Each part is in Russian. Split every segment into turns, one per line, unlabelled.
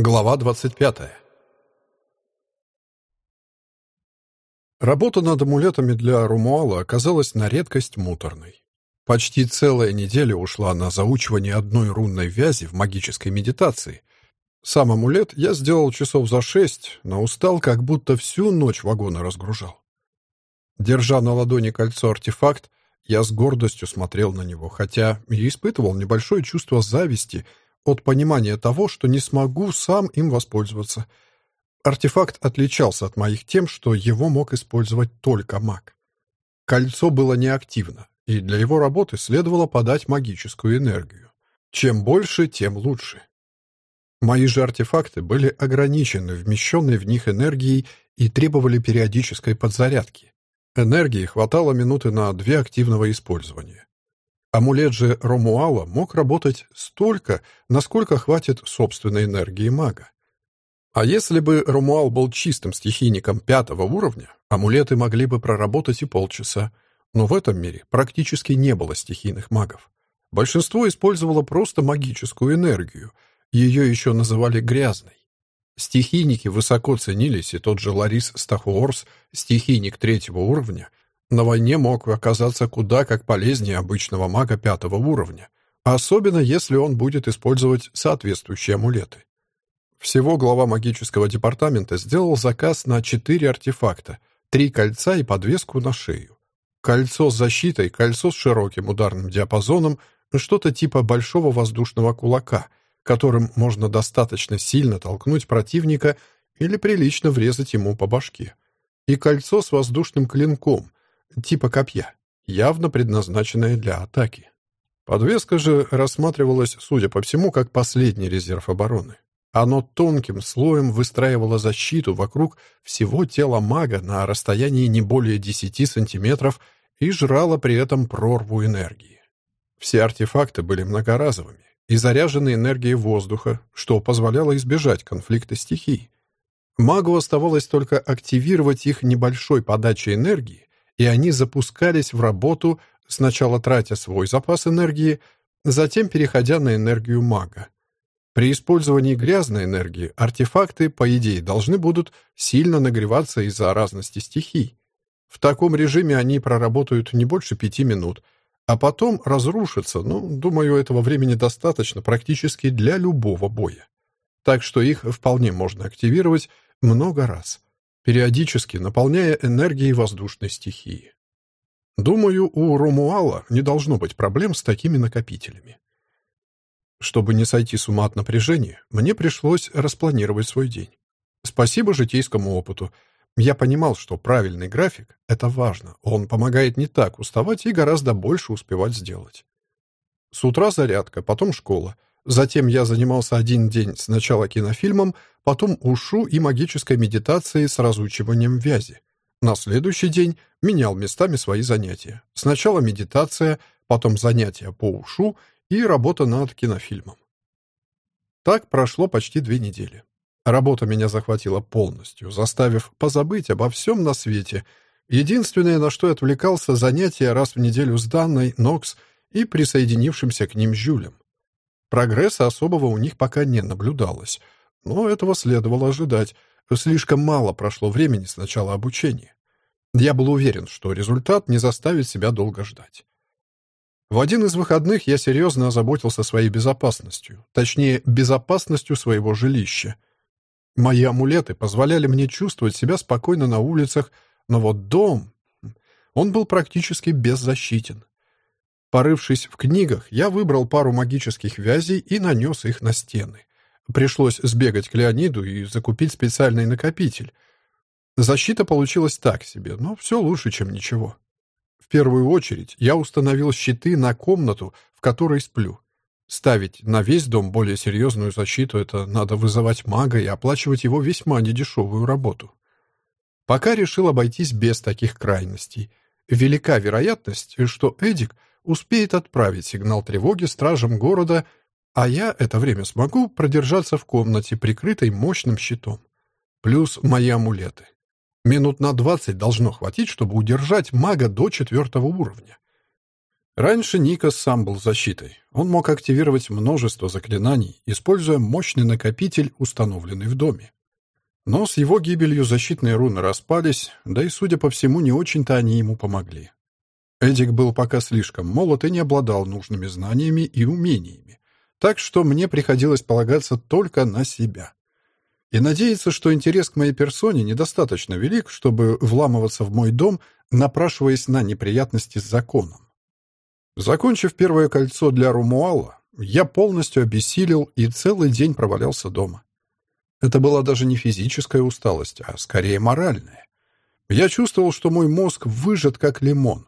Глава 25. Работа над амулетами для Румуала оказалась на редкость муторной. Почти целая неделя ушла на заучивание одной рунной вязи в магической медитации. Сам амулет я сделал часов за шесть, но устал, как будто всю ночь вагоны разгружал. Держа на ладони кольцо-артефакт, я с гордостью смотрел на него, хотя и испытывал небольшое чувство зависти — от понимания того, что не смогу сам им воспользоваться. Артефакт отличался от моих тем, что его мог использовать только маг. Кольцо было неактивно, и для его работы следовало подать магическую энергию. Чем больше, тем лучше. Мои же артефакты были ограничены вмещенной в них энергией и требовали периодической подзарядки. Энергии хватало минуты на две активного использования. Амулет же Ромуала мог работать столько, насколько хватит собственной энергии мага. А если бы Ромуал был чистым стихийником пятого уровня, амулеты могли бы проработать и полчаса. Но в этом мире практически не было стихийных магов. Большинство использовало просто магическую энергию. Ее еще называли грязной. Стихийники высоко ценились, и тот же Ларис Стахуорс, стихийник третьего уровня, на войне мог оказаться куда как полезнее обычного мага пятого уровня, особенно если он будет использовать соответствующие амулеты. Всего глава магического департамента сделал заказ на четыре артефакта, три кольца и подвеску на шею. Кольцо с защитой, кольцо с широким ударным диапазоном, что-то типа большого воздушного кулака, которым можно достаточно сильно толкнуть противника или прилично врезать ему по башке. И кольцо с воздушным клинком, типа копья, явно предназначенное для атаки. Подвеска же рассматривалась, судя по всему, как последний резерв обороны. Оно тонким слоем выстраивало защиту вокруг всего тела мага на расстоянии не более 10 сантиметров и жрало при этом прорву энергии. Все артефакты были многоразовыми и заряжены энергией воздуха, что позволяло избежать конфликта стихий. Магу оставалось только активировать их небольшой подачей энергии и они запускались в работу, сначала тратя свой запас энергии, затем переходя на энергию мага. При использовании грязной энергии артефакты, по идее, должны будут сильно нагреваться из-за разности стихий. В таком режиме они проработают не больше пяти минут, а потом разрушатся, ну, думаю, этого времени достаточно практически для любого боя. Так что их вполне можно активировать много раз периодически наполняя энергией воздушной стихии. Думаю, у Ромуала не должно быть проблем с такими накопителями. Чтобы не сойти с ума от напряжения, мне пришлось распланировать свой день. Спасибо житейскому опыту. Я понимал, что правильный график — это важно. Он помогает не так уставать и гораздо больше успевать сделать. С утра зарядка, потом школа — Затем я занимался один день сначала кинофильмом, потом ушу и магической медитацией с разучиванием вязи. На следующий день менял местами свои занятия. Сначала медитация, потом занятия по ушу и работа над кинофильмом. Так прошло почти две недели. Работа меня захватила полностью, заставив позабыть обо всем на свете. Единственное, на что я отвлекался, занятия раз в неделю с Данной, Нокс и присоединившимся к ним Жюлем. Прогресса особого у них пока не наблюдалось, но этого следовало ожидать. Слишком мало прошло времени с начала обучения. Я был уверен, что результат не заставит себя долго ждать. В один из выходных я серьезно озаботился своей безопасностью, точнее, безопасностью своего жилища. Мои амулеты позволяли мне чувствовать себя спокойно на улицах, но вот дом... Он был практически беззащитен. Порывшись в книгах, я выбрал пару магических вязей и нанес их на стены. Пришлось сбегать к Леониду и закупить специальный накопитель. Защита получилась так себе, но все лучше, чем ничего. В первую очередь я установил щиты на комнату, в которой сплю. Ставить на весь дом более серьезную защиту — это надо вызывать мага и оплачивать его весьма недешевую работу. Пока решил обойтись без таких крайностей. Велика вероятность, что Эдик — успеет отправить сигнал тревоги стражам города, а я это время смогу продержаться в комнате, прикрытой мощным щитом. Плюс мои амулеты. Минут на двадцать должно хватить, чтобы удержать мага до четвертого уровня. Раньше Никос сам был защитой. Он мог активировать множество заклинаний, используя мощный накопитель, установленный в доме. Но с его гибелью защитные руны распались, да и, судя по всему, не очень-то они ему помогли. Эдик был пока слишком молод и не обладал нужными знаниями и умениями, так что мне приходилось полагаться только на себя. И надеяться, что интерес к моей персоне недостаточно велик, чтобы вламываться в мой дом, напрашиваясь на неприятности с законом. Закончив первое кольцо для Румуала, я полностью обессилел и целый день провалялся дома. Это была даже не физическая усталость, а скорее моральная. Я чувствовал, что мой мозг выжат как лимон.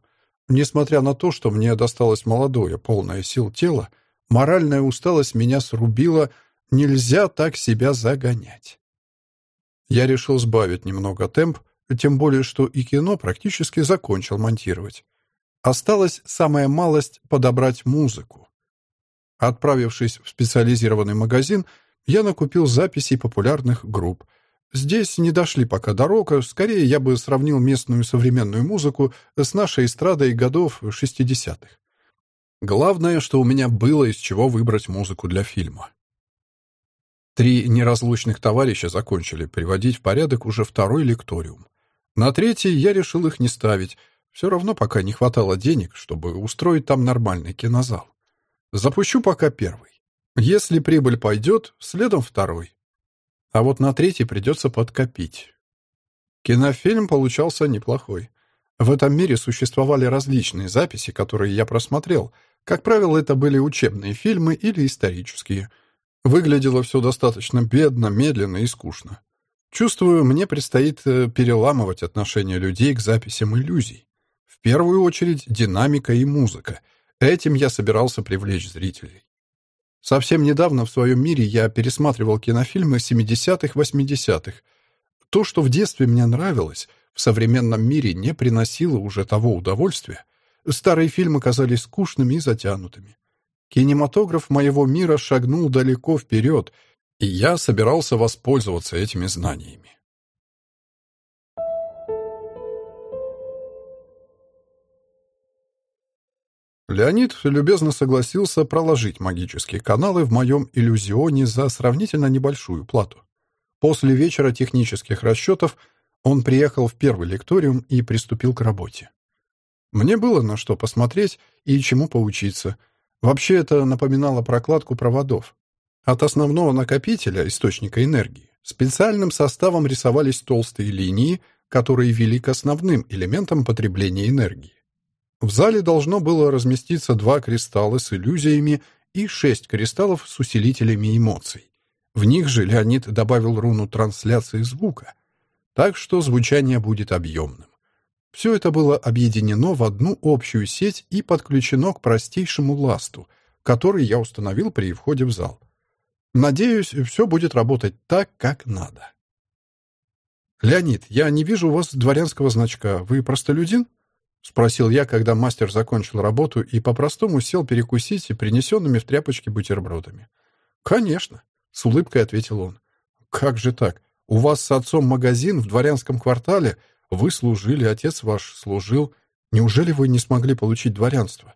Несмотря на то, что мне досталось молодое, полное сил тело, моральная усталость меня срубила, нельзя так себя загонять. Я решил сбавить немного темп, тем более, что и кино практически закончил монтировать. Осталась самая малость — подобрать музыку. Отправившись в специализированный магазин, я накупил записей популярных групп. Здесь не дошли пока до рока, скорее я бы сравнил местную современную музыку с нашей эстрадой годов 60-х. Главное, что у меня было из чего выбрать музыку для фильма. Три неразлучных товарища закончили приводить в порядок уже второй лекториум. На третий я решил их не ставить, все равно пока не хватало денег, чтобы устроить там нормальный кинозал. Запущу пока первый. Если прибыль пойдет, следом второй. А вот на третий придется подкопить. Кинофильм получался неплохой. В этом мире существовали различные записи, которые я просмотрел. Как правило, это были учебные фильмы или исторические. Выглядело все достаточно бедно, медленно и скучно. Чувствую, мне предстоит э, переламывать отношение людей к записям иллюзий. В первую очередь динамика и музыка. Этим я собирался привлечь зрителей. Совсем недавно в своем мире я пересматривал кинофильмы 70-х, 80-х. То, что в детстве мне нравилось, в современном мире не приносило уже того удовольствия. Старые фильмы казались скучными и затянутыми. Кинематограф моего мира шагнул далеко вперед, и я собирался воспользоваться этими знаниями. Леонид любезно согласился проложить магические каналы в моем иллюзионе за сравнительно небольшую плату. После вечера технических расчетов он приехал в первый лекториум и приступил к работе. Мне было на что посмотреть и чему поучиться. Вообще это напоминало прокладку проводов. От основного накопителя, источника энергии, специальным составом рисовались толстые линии, которые вели к основным элементам потребления энергии. В зале должно было разместиться два кристалла с иллюзиями и шесть кристаллов с усилителями эмоций. В них же Леонид добавил руну трансляции звука, так что звучание будет объемным. Все это было объединено в одну общую сеть и подключено к простейшему ласту, который я установил при входе в зал. Надеюсь, все будет работать так, как надо. «Леонид, я не вижу у вас дворянского значка. Вы простолюдин?» — спросил я, когда мастер закончил работу и по-простому сел перекусить принесенными в тряпочке бутербродами. «Конечно», — с улыбкой ответил он. «Как же так? У вас с отцом магазин в дворянском квартале, вы служили, отец ваш служил. Неужели вы не смогли получить дворянство?»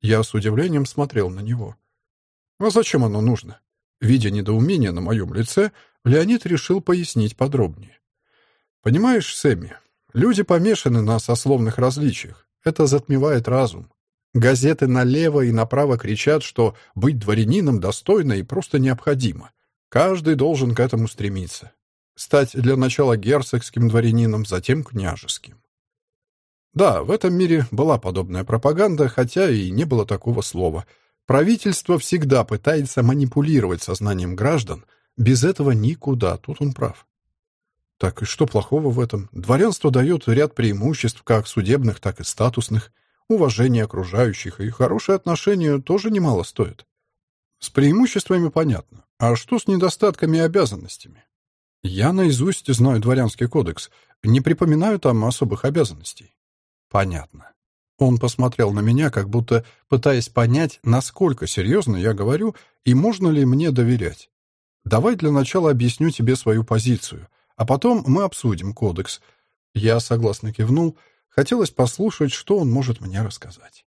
Я с удивлением смотрел на него. «А зачем оно нужно?» Видя недоумение на моем лице, Леонид решил пояснить подробнее. «Понимаешь, Сэмми, Люди помешаны на сословных различиях. Это затмевает разум. Газеты налево и направо кричат, что быть дворянином достойно и просто необходимо. Каждый должен к этому стремиться. Стать для начала герцогским дворянином, затем княжеским. Да, в этом мире была подобная пропаганда, хотя и не было такого слова. Правительство всегда пытается манипулировать сознанием граждан. Без этого никуда, тут он прав. Так и что плохого в этом? Дворянство дает ряд преимуществ, как судебных, так и статусных. Уважение окружающих и хорошие отношения тоже немало стоят. С преимуществами понятно. А что с недостатками и обязанностями? Я наизусть знаю дворянский кодекс. Не припоминаю там особых обязанностей. Понятно. Он посмотрел на меня, как будто пытаясь понять, насколько серьезно я говорю и можно ли мне доверять. Давай для начала объясню тебе свою позицию, а потом мы обсудим кодекс. Я согласно кивнул. Хотелось послушать, что он может мне рассказать.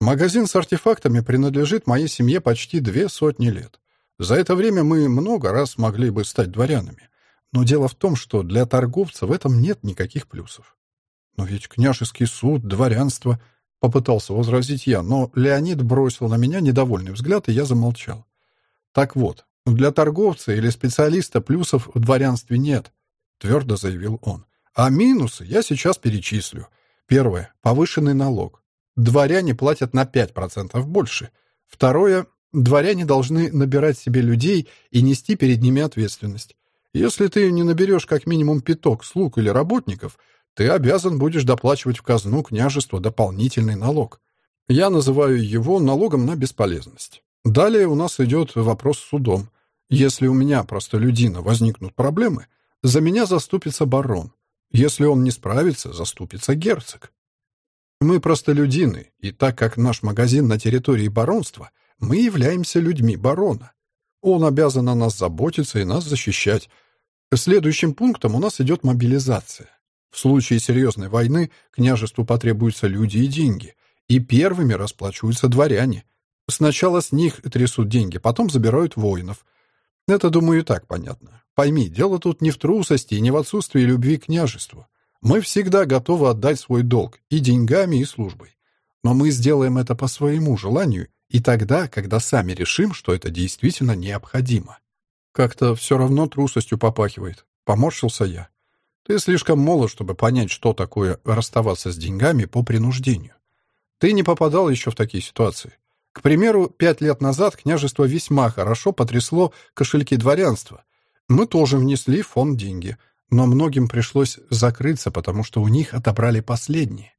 Магазин с артефактами принадлежит моей семье почти две сотни лет. За это время мы много раз могли бы стать дворянами. Но дело в том, что для торговца в этом нет никаких плюсов. Но ведь княжеский суд, дворянство, попытался возразить я, но Леонид бросил на меня недовольный взгляд, и я замолчал. Так вот, для торговца или специалиста плюсов в дворянстве нет, твердо заявил он. А минусы я сейчас перечислю. Первое повышенный налог. Дворяне платят на 5% больше. Второе дворяне должны набирать себе людей и нести перед ними ответственность. Если ты не наберешь как минимум пяток слуг или работников, ты обязан будешь доплачивать в казну княжества дополнительный налог. Я называю его налогом на бесполезность. Далее у нас идет вопрос с судом. Если у меня, простолюдина, возникнут проблемы, за меня заступится барон. Если он не справится, заступится герцог. Мы простолюдины, и так как наш магазин на территории баронства, мы являемся людьми барона. Он обязан о нас заботиться и нас защищать. Следующим пунктом у нас идет мобилизация. В случае серьезной войны княжеству потребуются люди и деньги, и первыми расплачиваются дворяне. Сначала с них трясут деньги, потом забирают воинов. Это, думаю, и так понятно. Пойми, дело тут не в трусости и не в отсутствии любви к княжеству. Мы всегда готовы отдать свой долг и деньгами, и службой. Но мы сделаем это по своему желанию и тогда, когда сами решим, что это действительно необходимо. Как-то все равно трусостью попахивает. Поморщился я. Ты слишком молод, чтобы понять, что такое расставаться с деньгами по принуждению. Ты не попадал еще в такие ситуации. К примеру, пять лет назад княжество весьма хорошо потрясло кошельки дворянства. Мы тоже внесли в фонд деньги, но многим пришлось закрыться, потому что у них отобрали последние.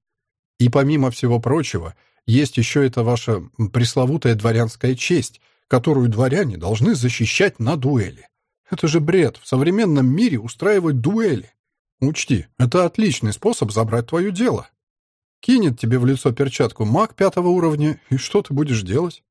И помимо всего прочего, есть еще эта ваша пресловутая дворянская честь, которую дворяне должны защищать на дуэли. Это же бред в современном мире устраивать дуэли. Учти, это отличный способ забрать твое дело. Кинет тебе в лицо перчатку маг пятого уровня, и что ты будешь делать?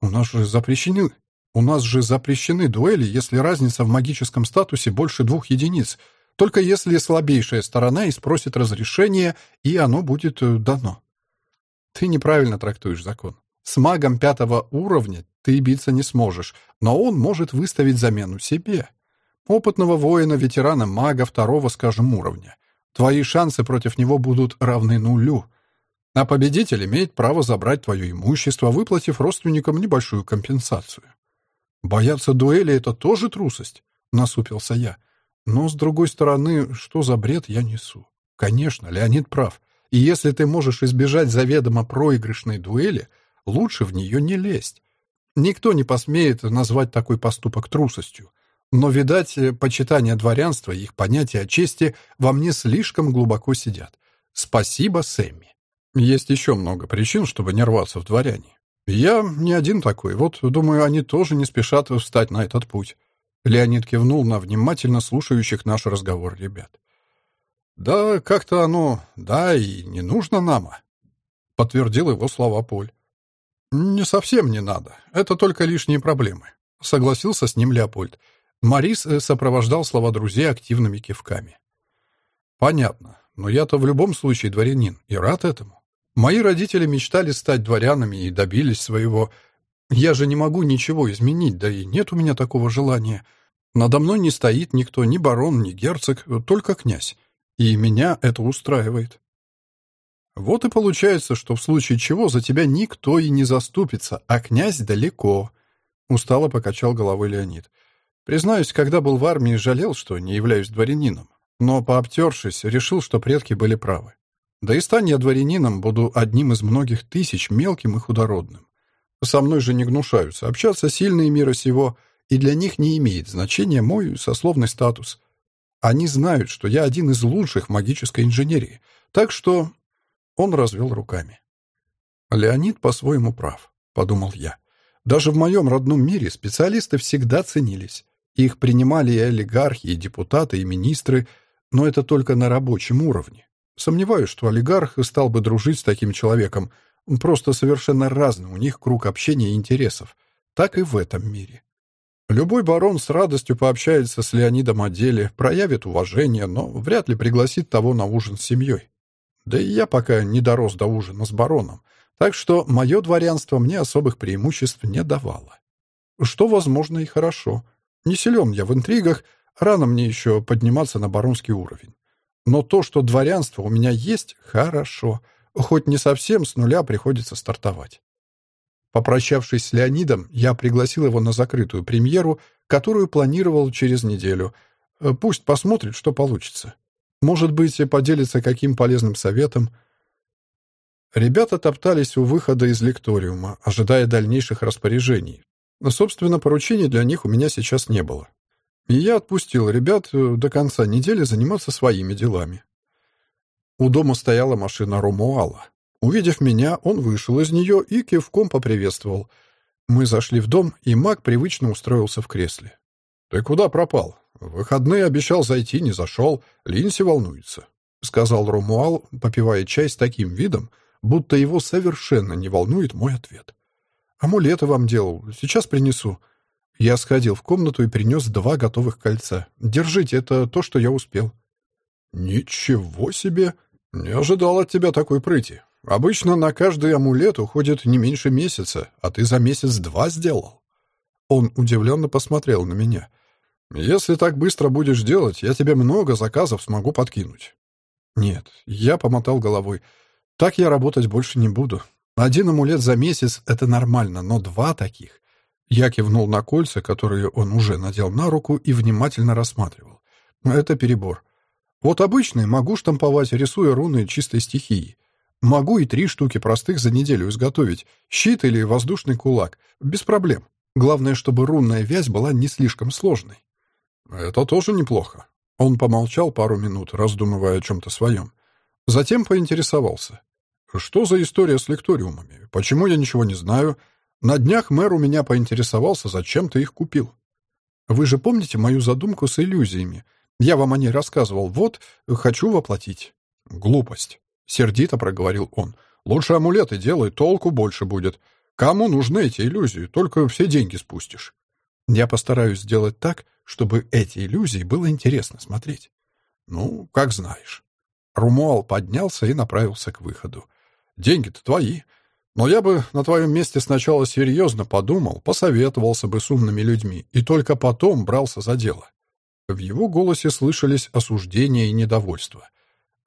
У нас же запрещены... У нас же запрещены дуэли, если разница в магическом статусе больше двух единиц, только если слабейшая сторона и спросит разрешение, и оно будет э, дано. Ты неправильно трактуешь закон. С магом пятого уровня ты биться не сможешь, но он может выставить замену себе. Опытного воина, ветерана, мага второго, скажем, уровня. Твои шансы против него будут равны нулю. А победитель имеет право забрать твое имущество, выплатив родственникам небольшую компенсацию. Бояться дуэли — это тоже трусость, — насупился я. Но, с другой стороны, что за бред я несу? Конечно, Леонид прав. И если ты можешь избежать заведомо проигрышной дуэли, лучше в нее не лезть. Никто не посмеет назвать такой поступок трусостью. Но, видать, почитание дворянства и их понятия о чести во мне слишком глубоко сидят. Спасибо, Сэмми. Есть еще много причин, чтобы не рваться в дворяне. Я не один такой. Вот, думаю, они тоже не спешат встать на этот путь. Леонид кивнул на внимательно слушающих наш разговор ребят. «Да, как-то оно... Да, и не нужно нам», — подтвердил его слова Поль. «Не совсем не надо. Это только лишние проблемы», — согласился с ним Леопольд. Марис э, сопровождал слова друзей активными кивками. «Понятно. Но я-то в любом случае дворянин и рад этому. Мои родители мечтали стать дворянами и добились своего. Я же не могу ничего изменить, да и нет у меня такого желания. Надо мной не стоит никто, ни барон, ни герцог, только князь. И меня это устраивает. Вот и получается, что в случае чего за тебя никто и не заступится, а князь далеко. Устало покачал головой Леонид. Признаюсь, когда был в армии, жалел, что не являюсь дворянином. Но, пообтершись, решил, что предки были правы. Да и стань я дворянином, буду одним из многих тысяч, мелким и худородным. Со мной же не гнушаются. Общаться сильные мира сего, и для них не имеет значения мой сословный статус. Они знают, что я один из лучших в магической инженерии. Так что он развел руками. Леонид по-своему прав, подумал я. Даже в моем родном мире специалисты всегда ценились. Их принимали и олигархи, и депутаты, и министры, но это только на рабочем уровне. Сомневаюсь, что олигарх стал бы дружить с таким человеком. Просто совершенно разный у них круг общения и интересов. Так и в этом мире. Любой барон с радостью пообщается с Леонидом о деле, проявит уважение, но вряд ли пригласит того на ужин с семьей. Да и я пока не дорос до ужина с бароном, Так что мое дворянство мне особых преимуществ не давало. Что, возможно, и хорошо. Не силен я в интригах, рано мне еще подниматься на баронский уровень. Но то, что дворянство у меня есть, хорошо. Хоть не совсем с нуля приходится стартовать. Попрощавшись с Леонидом, я пригласил его на закрытую премьеру, которую планировал через неделю. Э, пусть посмотрит, что получится. Может быть, поделится каким полезным советом. Ребята топтались у выхода из лекториума, ожидая дальнейших распоряжений. Но, собственно, поручений для них у меня сейчас не было. И я отпустил ребят э, до конца недели заниматься своими делами. У дома стояла машина Ромуала. Увидев меня, он вышел из нее и кивком поприветствовал. Мы зашли в дом, и маг привычно устроился в кресле. «Ты куда пропал? В выходные обещал зайти, не зашел. Линси волнуется», — сказал Ромуал, попивая чай с таким видом, будто его совершенно не волнует мой ответ. «Амулеты вам делал. Сейчас принесу». Я сходил в комнату и принес два готовых кольца. «Держите, это то, что я успел». «Ничего себе! Не ожидал от тебя такой прыти. Обычно на каждый амулет уходит не меньше месяца, а ты за месяц два сделал». Он удивленно посмотрел на меня. «Если так быстро будешь делать, я тебе много заказов смогу подкинуть». «Нет», — я помотал головой. «Так я работать больше не буду. Один амулет за месяц — это нормально, но два таких я кивнул на кольца, которые он уже надел на руку и внимательно рассматривал. Это перебор. Вот обычные могу штамповать, рисуя руны чистой стихии. Могу и три штуки простых за неделю изготовить. Щит или воздушный кулак. Без проблем. Главное, чтобы рунная вязь была не слишком сложной. Это тоже неплохо. Он помолчал пару минут, раздумывая о чем-то своем. Затем поинтересовался. Что за история с лекториумами? Почему я ничего не знаю? На днях мэр у меня поинтересовался, зачем ты их купил. Вы же помните мою задумку с иллюзиями? Я вам о ней рассказывал. Вот, хочу воплотить. Глупость. Сердито проговорил он. Лучше амулеты делай, толку больше будет. Кому нужны эти иллюзии? Только все деньги спустишь. Я постараюсь сделать так, чтобы эти иллюзии было интересно смотреть. Ну, как знаешь. Румуал поднялся и направился к выходу. Деньги-то твои. Но я бы на твоем месте сначала серьезно подумал, посоветовался бы с умными людьми и только потом брался за дело. В его голосе слышались осуждения и недовольство.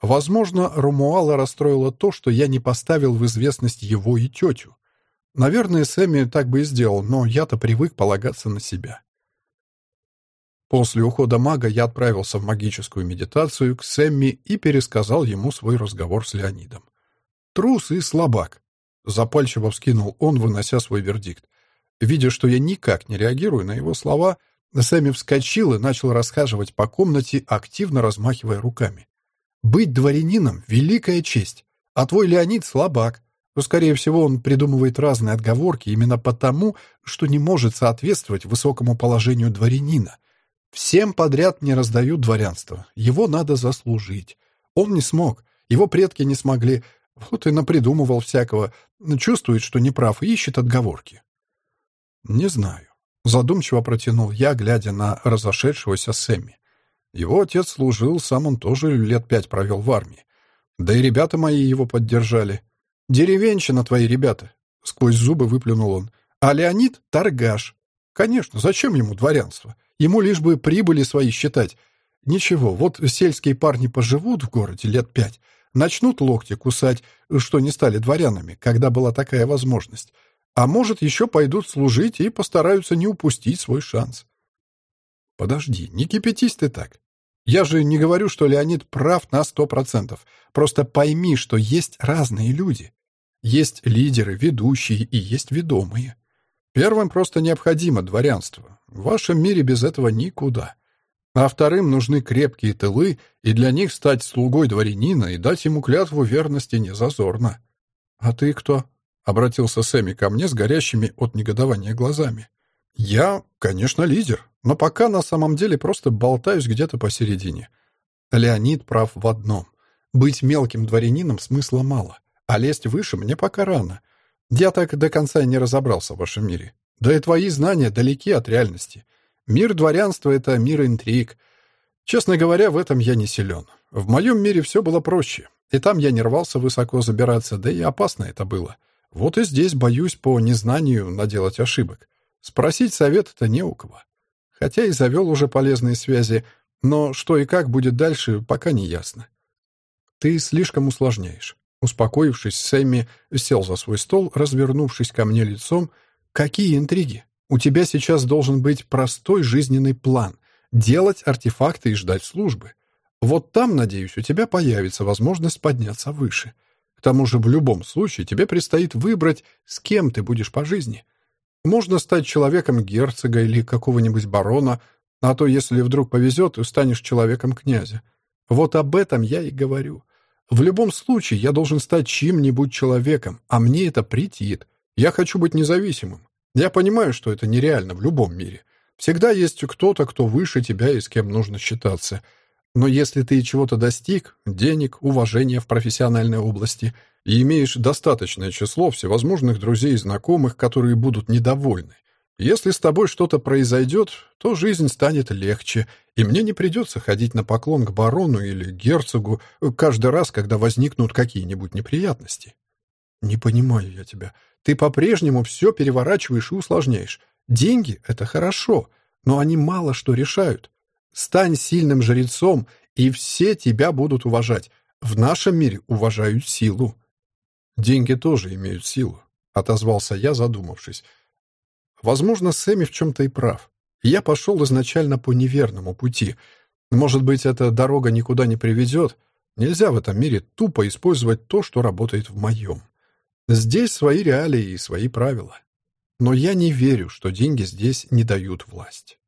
Возможно, Ромуала расстроило то, что я не поставил в известность его и тетю. Наверное, Сэмми так бы и сделал, но я-то привык полагаться на себя. После ухода мага я отправился в магическую медитацию к Сэмми и пересказал ему свой разговор с Леонидом. Трус и слабак. Запальчиво вскинул он, вынося свой вердикт. Видя, что я никак не реагирую на его слова, Сэмми вскочил и начал расхаживать по комнате, активно размахивая руками. «Быть дворянином — великая честь, а твой Леонид — слабак. Но, скорее всего, он придумывает разные отговорки именно потому, что не может соответствовать высокому положению дворянина. Всем подряд не раздают дворянство. Его надо заслужить. Он не смог, его предки не смогли, вот и напридумывал всякого. Чувствует, что неправ, ищет отговорки. Не знаю. Задумчиво протянул я, глядя на разошедшегося Сэмми. Его отец служил, сам он тоже лет пять провел в армии. Да и ребята мои его поддержали. «Деревенщина твои ребята!» — сквозь зубы выплюнул он. «А Леонид — торгаш. Конечно, зачем ему дворянство? Ему лишь бы прибыли свои считать. Ничего, вот сельские парни поживут в городе лет пять, Начнут локти кусать, что не стали дворянами, когда была такая возможность. А может, еще пойдут служить и постараются не упустить свой шанс. Подожди, не кипятись ты так. Я же не говорю, что Леонид прав на сто процентов. Просто пойми, что есть разные люди. Есть лидеры, ведущие и есть ведомые. Первым просто необходимо дворянство. В вашем мире без этого никуда а вторым нужны крепкие тылы, и для них стать слугой дворянина и дать ему клятву верности не зазорно. «А ты кто?» — обратился Сэмми ко мне с горящими от негодования глазами. «Я, конечно, лидер, но пока на самом деле просто болтаюсь где-то посередине. Леонид прав в одном. Быть мелким дворянином смысла мало, а лезть выше мне пока рано. Я так до конца и не разобрался в вашем мире. Да и твои знания далеки от реальности. Мир дворянства — это мир интриг. Честно говоря, в этом я не силен. В моем мире все было проще. И там я не рвался высоко забираться, да и опасно это было. Вот и здесь боюсь по незнанию наделать ошибок. Спросить совета-то не у кого. Хотя и завел уже полезные связи, но что и как будет дальше, пока не ясно. Ты слишком усложняешь. Успокоившись, Сэмми сел за свой стол, развернувшись ко мне лицом. Какие интриги? У тебя сейчас должен быть простой жизненный план. Делать артефакты и ждать службы. Вот там, надеюсь, у тебя появится возможность подняться выше. К тому же в любом случае тебе предстоит выбрать, с кем ты будешь по жизни. Можно стать человеком герцога или какого-нибудь барона, а то, если вдруг повезет, станешь человеком князя. Вот об этом я и говорю. В любом случае я должен стать чьим-нибудь человеком, а мне это претит. Я хочу быть независимым. Я понимаю, что это нереально в любом мире. Всегда есть кто-то, кто выше тебя и с кем нужно считаться. Но если ты чего-то достиг, денег, уважения в профессиональной области, и имеешь достаточное число всевозможных друзей и знакомых, которые будут недовольны, если с тобой что-то произойдет, то жизнь станет легче, и мне не придется ходить на поклон к барону или герцогу каждый раз, когда возникнут какие-нибудь неприятности. Не понимаю я тебя. Ты по-прежнему все переворачиваешь и усложняешь. Деньги — это хорошо, но они мало что решают. Стань сильным жрецом, и все тебя будут уважать. В нашем мире уважают силу. Деньги тоже имеют силу, — отозвался я, задумавшись. Возможно, Сэмми в чем-то и прав. Я пошел изначально по неверному пути. Может быть, эта дорога никуда не приведет. Нельзя в этом мире тупо использовать то, что работает в моем. Здесь свои реалии и свои правила. Но я не верю, что деньги здесь не дают власть.